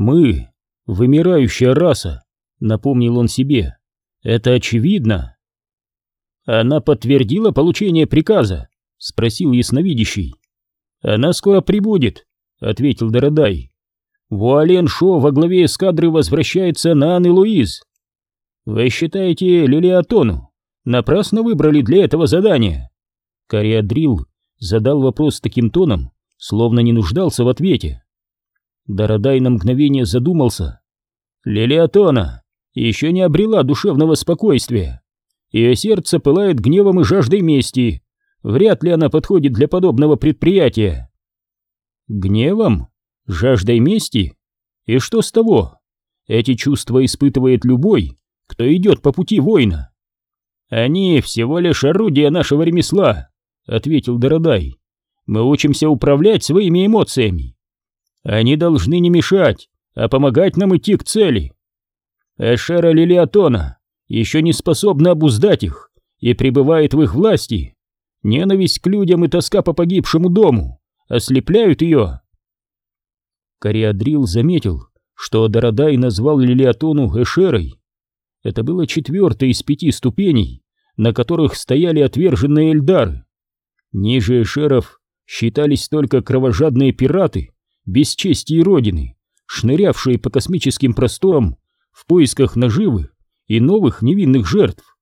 Мы — вымирающая раса, напомнил он себе. Это очевидно. Она подтвердила получение приказа, спросил ясновидящий. Она скоро прибудет, ответил Дородай. Вуален Шо во главе эскадры возвращается на Ан Луиз. Вы считаете Лилиатону напрасно выбрали для этого задание? Кориадрил задал вопрос таким тоном, словно не нуждался в ответе. Дородай на мгновение задумался. Лилиатона еще не обрела душевного спокойствия. Ее сердце пылает гневом и жаждой мести. Вряд ли она подходит для подобного предприятия. Гневом? Жаждой мести? И что с того? Эти чувства испытывает любой, кто идет по пути воина. Они всего лишь орудия нашего ремесла, ответил Дородай. Мы учимся управлять своими эмоциями. Они должны не мешать, а помогать нам идти к цели. Эшера Лилиатона еще не способна обуздать их и пребывает в их власти. Ненависть к людям и тоска по погибшему дому ослепляют ее. Кориадрил заметил, что Дородай назвал Лилиатону Эшерой. Это было четвертое из пяти ступеней, на которых стояли отверженные Эльдары. Ниже Эшеров считались только кровожадные пираты, без чести и родины, шнырявшие по космическим просторам в поисках наживы и новых невинных жертв.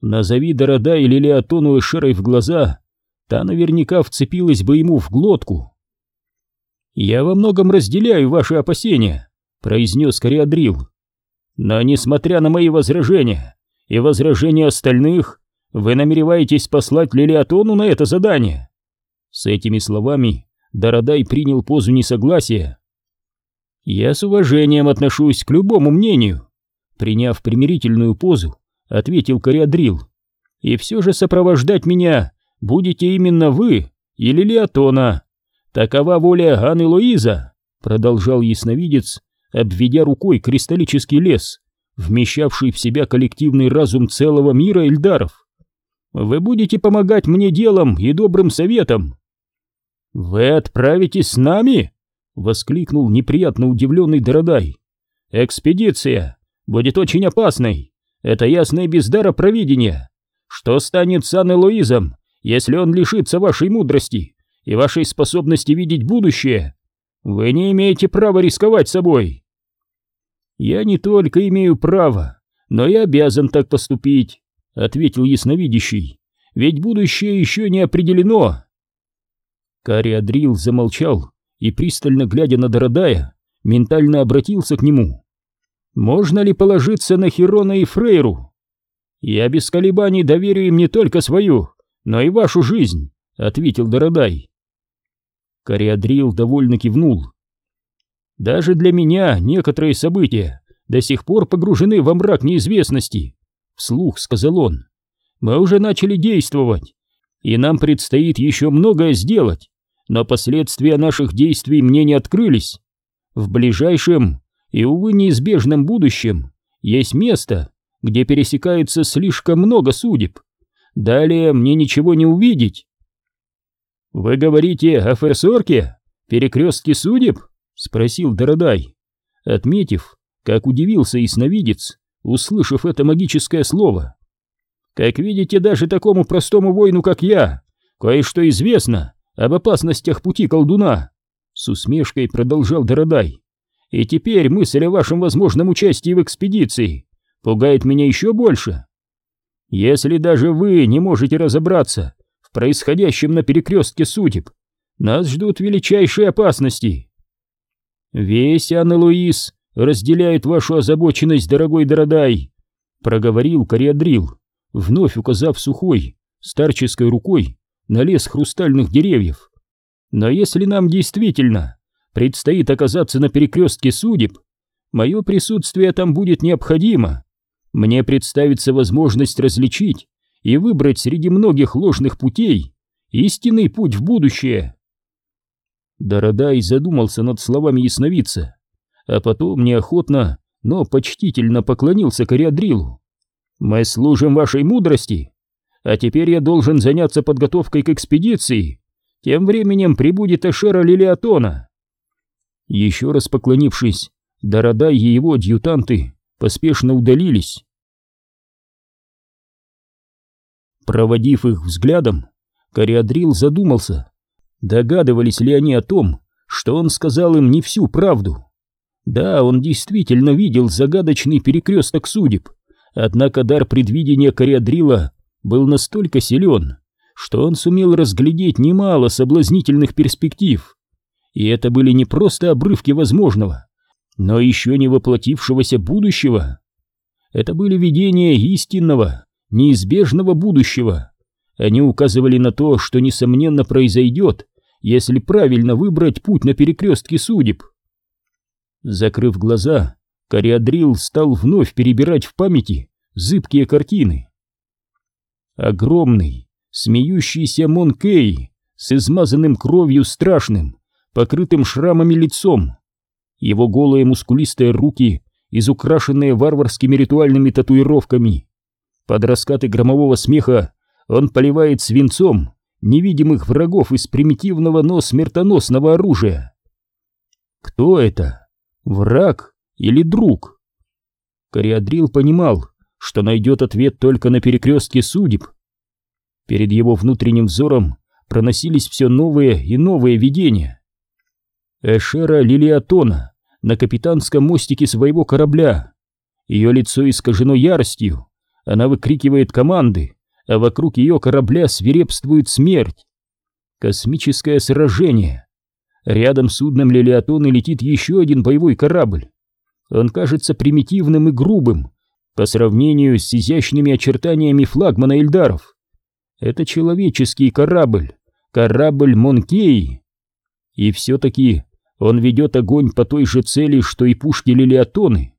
Назови Дорода или Леотону Эшерой в глаза, та наверняка вцепилась бы ему в глотку. «Я во многом разделяю ваши опасения», — произнес Кориадрил. «Но несмотря на мои возражения и возражения остальных, вы намереваетесь послать Лилиатону на это задание?» С этими словами Дородай принял позу несогласия. «Я с уважением отношусь к любому мнению», приняв примирительную позу, ответил Кориадрил. «И все же сопровождать меня будете именно вы или Леотона. Такова воля Анны Луиза», продолжал ясновидец, обведя рукой кристаллический лес, вмещавший в себя коллективный разум целого мира Эльдаров. «Вы будете помогать мне делом и добрым советом». «Вы отправитесь с нами?» — воскликнул неприятно удивленный Дородай. «Экспедиция будет очень опасной. Это ясно и без дара провидения. Что станет с Анной Луизом, если он лишится вашей мудрости и вашей способности видеть будущее? Вы не имеете права рисковать собой». «Я не только имею право, но и обязан так поступить», — ответил ясновидящий. «Ведь будущее еще не определено». Кариадрил замолчал и, пристально глядя на Дородая, ментально обратился к нему. «Можно ли положиться на Хирона и Фрейру? Я без колебаний доверю им не только свою, но и вашу жизнь», — ответил Дородай. Кариадрил довольно кивнул. «Даже для меня некоторые события до сих пор погружены во мрак неизвестности», — вслух сказал он. «Мы уже начали действовать, и нам предстоит еще многое сделать но последствия наших действий мне не открылись. В ближайшем и, увы, неизбежном будущем есть место, где пересекается слишком много судеб. Далее мне ничего не увидеть. «Вы говорите о Ферсорке? Перекрестке судеб?» — спросил Дородай, отметив, как удивился ясновидец, услышав это магическое слово. «Как видите, даже такому простому воину, как я, кое-что известно об опасностях пути колдуна, с усмешкой продолжал Дородай. И теперь мысль о вашем возможном участии в экспедиции пугает меня еще больше. Если даже вы не можете разобраться в происходящем на перекрестке судеб, нас ждут величайшие опасности. Весь Анна Луис разделяет вашу озабоченность, дорогой Дородай, проговорил Кориадрил, вновь указав сухой, старческой рукой на лес хрустальных деревьев. Но если нам действительно предстоит оказаться на перекрестке судеб, мое присутствие там будет необходимо. Мне представится возможность различить и выбрать среди многих ложных путей истинный путь в будущее. Дородай задумался над словами ясновидца, а потом неохотно, но почтительно поклонился Кориадрилу. «Мы служим вашей мудрости а теперь я должен заняться подготовкой к экспедиции. Тем временем прибудет Эшера Лилиатона. Еще раз поклонившись, Дородай и его адъютанты поспешно удалились. Проводив их взглядом, Кориадрил задумался, догадывались ли они о том, что он сказал им не всю правду. Да, он действительно видел загадочный перекресток судеб, однако дар предвидения Кориадрила был настолько силен, что он сумел разглядеть немало соблазнительных перспектив. И это были не просто обрывки возможного, но еще не воплотившегося будущего. Это были видения истинного, неизбежного будущего. Они указывали на то, что несомненно произойдет, если правильно выбрать путь на перекрестке судеб. Закрыв глаза, Кориадрил стал вновь перебирать в памяти зыбкие картины. Огромный, смеющийся Монкей с измазанным кровью страшным, покрытым шрамами лицом. Его голые мускулистые руки, изукрашенные варварскими ритуальными татуировками. Под раскаты громового смеха он поливает свинцом невидимых врагов из примитивного, но смертоносного оружия. Кто это? Враг или друг? Кориадрил понимал, что найдет ответ только на перекрестке судеб. Перед его внутренним взором проносились все новые и новые видения. Эшера Лилиатона на капитанском мостике своего корабля. Ее лицо искажено яростью, она выкрикивает команды, а вокруг ее корабля свирепствует смерть. Космическое сражение. Рядом с судном Лилиатоны летит еще один боевой корабль. Он кажется примитивным и грубым по сравнению с изящными очертаниями флагмана Эльдаров. Это человеческий корабль, корабль Монкей. И все-таки он ведет огонь по той же цели, что и пушки Лилиатоны.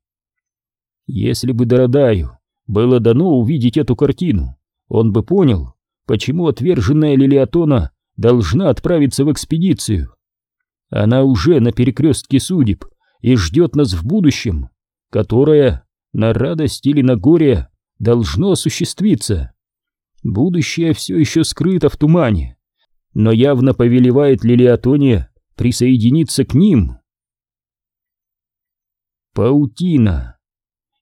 Если бы Дородаю было дано увидеть эту картину, он бы понял, почему отверженная Лилиатона должна отправиться в экспедицию. Она уже на перекрестке судеб и ждет нас в будущем, которое, на радость или на горе, должно осуществиться. Будущее все еще скрыто в тумане, но явно повелевает Лилиатоне присоединиться к ним. Паутина.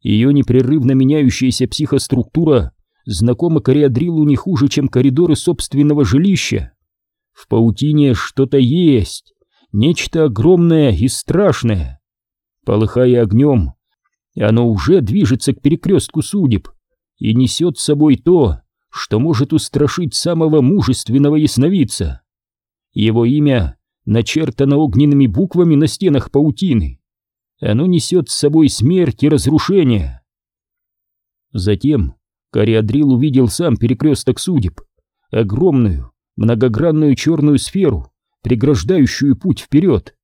Ее непрерывно меняющаяся психоструктура знакома Кориадрилу не хуже, чем коридоры собственного жилища. В паутине что-то есть, нечто огромное и страшное. Полыхая огнем, оно уже движется к перекрестку судеб и несет с собой то, что может устрашить самого мужественного ясновидца. Его имя начертано огненными буквами на стенах паутины. Оно несет с собой смерть и разрушение. Затем Кориадрил увидел сам перекресток судеб, огромную, многогранную черную сферу, преграждающую путь вперед.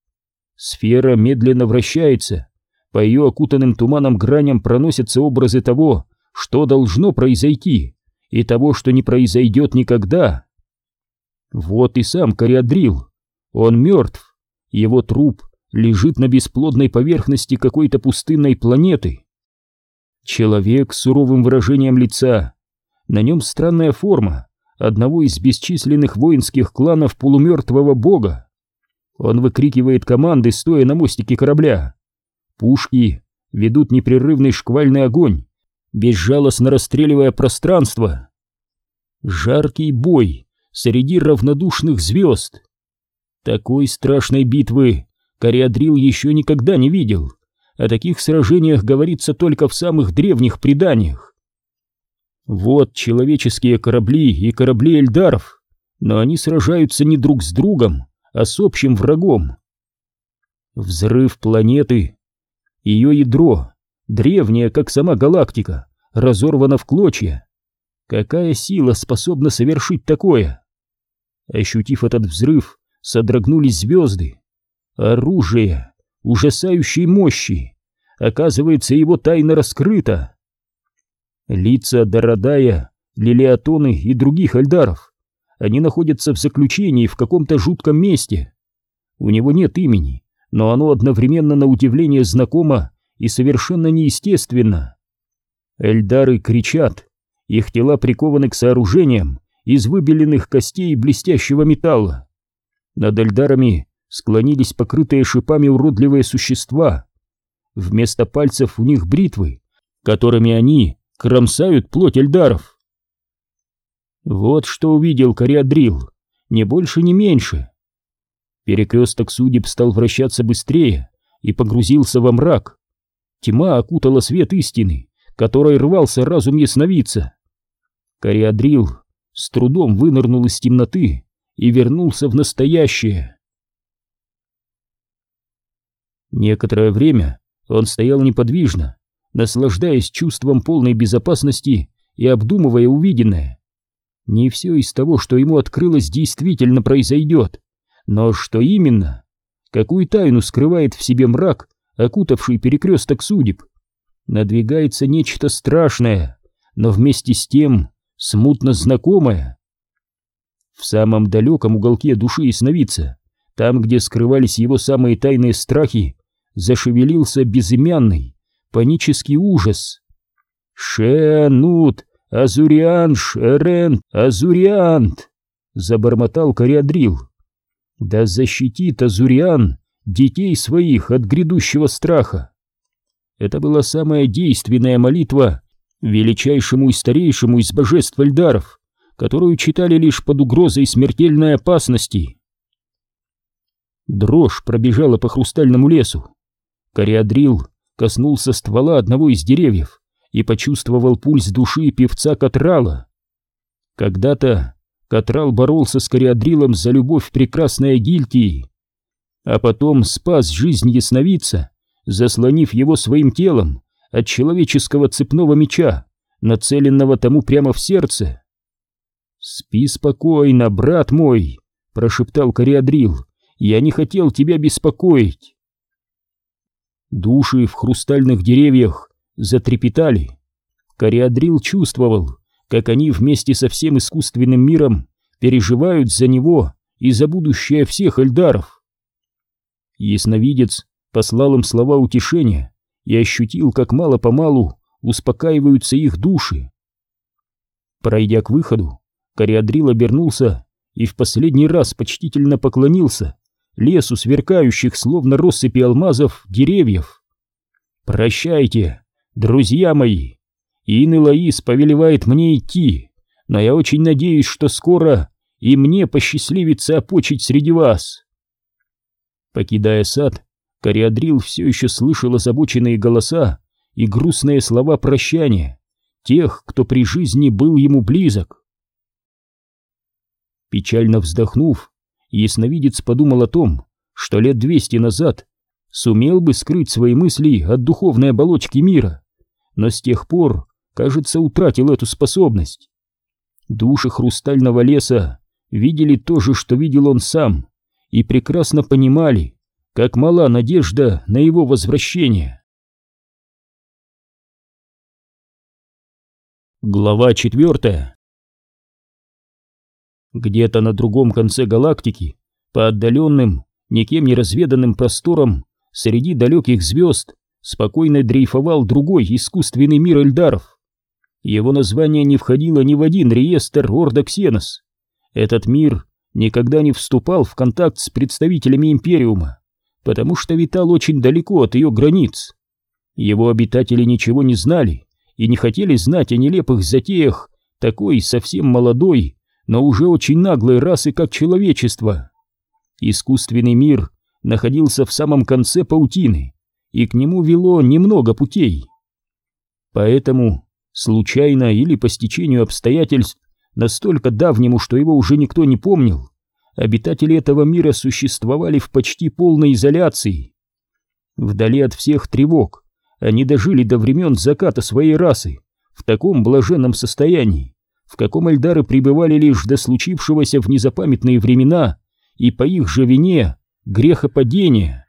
Сфера медленно вращается, по ее окутанным туманом граням проносятся образы того, что должно произойти, и того, что не произойдет никогда. Вот и сам Кориадрил. Он мертв. Его труп лежит на бесплодной поверхности какой-то пустынной планеты. Человек с суровым выражением лица. На нем странная форма одного из бесчисленных воинских кланов полумертвого бога. Он выкрикивает команды, стоя на мостике корабля. Пушки ведут непрерывный шквальный огонь, безжалостно расстреливая пространство. Жаркий бой среди равнодушных звезд. Такой страшной битвы Кориадрил еще никогда не видел. О таких сражениях говорится только в самых древних преданиях. Вот человеческие корабли и корабли эльдаров, но они сражаются не друг с другом, а с общим врагом. Взрыв планеты. Ее ядро древняя, как сама галактика, разорвана в клочья. Какая сила способна совершить такое? Ощутив этот взрыв, содрогнулись звезды. Оружие ужасающей мощи. Оказывается, его тайна раскрыта. Лица Дородая, Лилиатоны и других Эльдаров. Они находятся в заключении в каком-то жутком месте. У него нет имени, но оно одновременно на удивление знакомо и совершенно неестественно. Эльдары кричат, их тела прикованы к сооружениям из выбеленных костей и блестящего металла. Над Эльдарами склонились покрытые шипами уродливые существа. вместо пальцев у них бритвы, которыми они кромсают плоть эльдаров. Вот что увидел Кориадрил, не больше, не меньше. Перекресток судеб стал вращаться быстрее и погрузился во мрак. Тьма окутала свет истины, которой рвался разум ясновидца. Кориадрил с трудом вынырнул из темноты и вернулся в настоящее. Некоторое время он стоял неподвижно, наслаждаясь чувством полной безопасности и обдумывая увиденное. Не все из того, что ему открылось, действительно произойдет, но что именно? Какую тайну скрывает в себе мрак, окутавший перекресток судеб? Надвигается нечто страшное, но вместе с тем смутно знакомое. В самом далеком уголке души ясновидца, там, где скрывались его самые тайные страхи, зашевелился безымянный, панический ужас. «Шенут! Азуриан! Шерен! Азуриант!» — забормотал Кориадрил. «Да защитит Азуриан детей своих от грядущего страха!» Это была самая действенная молитва величайшему и старейшему из божеств Эльдаров, которую читали лишь под угрозой смертельной опасности. Дрожь пробежала по хрустальному лесу. Кориадрил коснулся ствола одного из деревьев и почувствовал пульс души певца Катрала. Когда-то Катрал боролся с Кориадрилом за любовь прекрасной Гильтии, а потом спас жизнь ясновидца, заслонив его своим телом от человеческого цепного меча, нацеленного тому прямо в сердце. «Спи спокойно, брат мой», — прошептал Кориадрил, — «я не хотел тебя беспокоить». Души в хрустальных деревьях затрепетали. Кориадрил чувствовал, как они вместе со всем искусственным миром переживают за него и за будущее всех эльдаров. Ясновидец послал им слова утешения и ощутил, как мало-помалу успокаиваются их души. Пройдя к выходу, Кориадрил обернулся и в последний раз почтительно поклонился лесу сверкающих, словно россыпи алмазов, деревьев. «Прощайте, друзья мои! Ин Лаис повелевает мне идти, но я очень надеюсь, что скоро и мне посчастливится опочить среди вас». Покидая сад, Кориадрил все еще слышал озабоченные голоса и грустные слова прощания тех, кто при жизни был ему близок. Печально вздохнув, ясновидец подумал о том, что лет двести назад сумел бы скрыть свои мысли от духовной оболочки мира, но с тех пор, кажется, утратил эту способность. Души хрустального леса видели то же, что видел он сам, и прекрасно понимали, как мала надежда на его возвращение. Глава четвертая Где-то на другом конце галактики, по отдаленным, никем не разведанным просторам, среди далеких звезд, спокойно дрейфовал другой искусственный мир Эльдаров. Его название не входило ни в один реестр Орда Ксенос. Этот мир никогда не вступал в контакт с представителями Империума потому что витал очень далеко от ее границ. Его обитатели ничего не знали и не хотели знать о нелепых затеях такой совсем молодой, но уже очень наглой расы, как человечество. Искусственный мир находился в самом конце паутины, и к нему вело немного путей. Поэтому, случайно или по стечению обстоятельств, настолько давнему, что его уже никто не помнил, обитатели этого мира существовали в почти полной изоляции. Вдали от всех тревог они дожили до времен заката своей расы в таком блаженном состоянии, в каком эльдары пребывали лишь до случившегося в незапамятные времена и по их же вине грехопадения.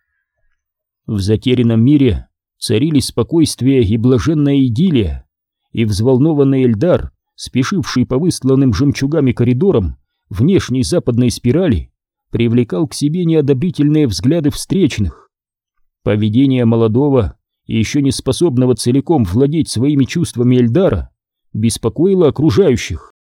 В затерянном мире царили спокойствие и блаженная идиллия, и взволнованный Эльдар, спешивший по выстланным жемчугами коридорам, внешней западной спирали привлекал к себе неодобрительные взгляды встречных. Поведение молодого и еще не способного целиком владеть своими чувствами Эльдара беспокоило окружающих.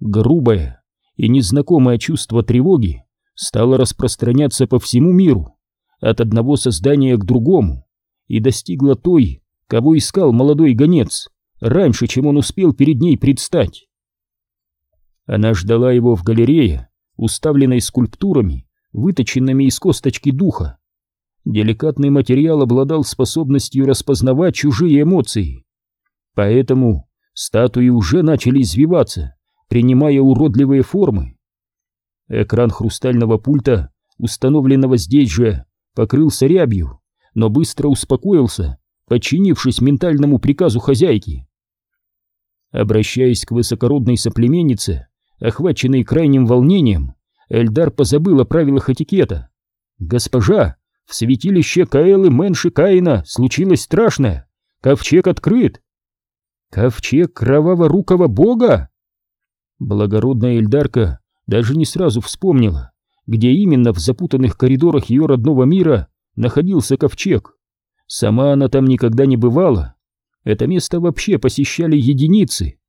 Грубое и незнакомое чувство тревоги стало распространяться по всему миру, от одного создания к другому, и достигла той, кого искал молодой гонец, раньше, чем он успел перед ней предстать. Она ждала его в галерее, уставленной скульптурами, выточенными из косточки духа. Деликатный материал обладал способностью распознавать чужие эмоции. Поэтому статуи уже начали извиваться, принимая уродливые формы. Экран хрустального пульта, установленного здесь же, покрылся рябью, но быстро успокоился, подчинившись ментальному приказу хозяйки. Обращаясь к высокородной соплеменнице, Охваченный крайним волнением, Эльдар позабыл о правилах этикета. «Госпожа, в святилище Каэлы Мэнши Каина случилось страшное. Ковчег открыт». «Ковчег кроваво-рукого бога?» Благородная Эльдарка даже не сразу вспомнила, где именно в запутанных коридорах ее родного мира находился ковчег. Сама она там никогда не бывала. Это место вообще посещали единицы.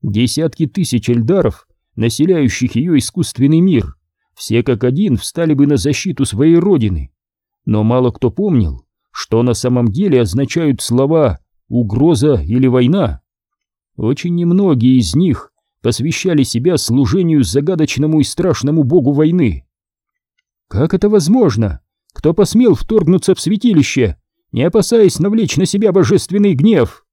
Десятки тысяч эльдаров населяющих ее искусственный мир, все как один встали бы на защиту своей родины. Но мало кто помнил, что на самом деле означают слова «угроза» или «война». Очень немногие из них посвящали себя служению загадочному и страшному богу войны. Как это возможно? Кто посмел вторгнуться в святилище, не опасаясь навлечь на себя божественный гнев?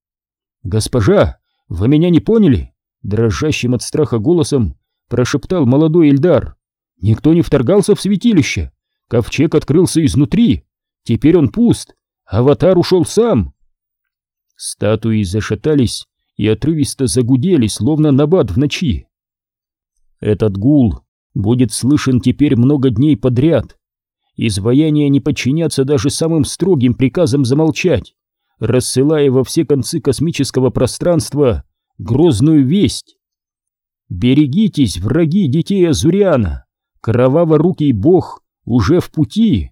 Госпожа, вы меня не поняли? дрожащим от страха голосом прошептал молодой Эльдар. Никто не вторгался в святилище. Ковчег открылся изнутри. Теперь он пуст. Аватар ушел сам. Статуи зашатались и отрывисто загудели, словно набат в ночи. Этот гул будет слышен теперь много дней подряд. Изваяния не подчинятся даже самым строгим приказам замолчать, рассылая во все концы космического пространства грозную весть. Берегитесь, враги детей Азуриана, кроваво-рукий бог уже в пути.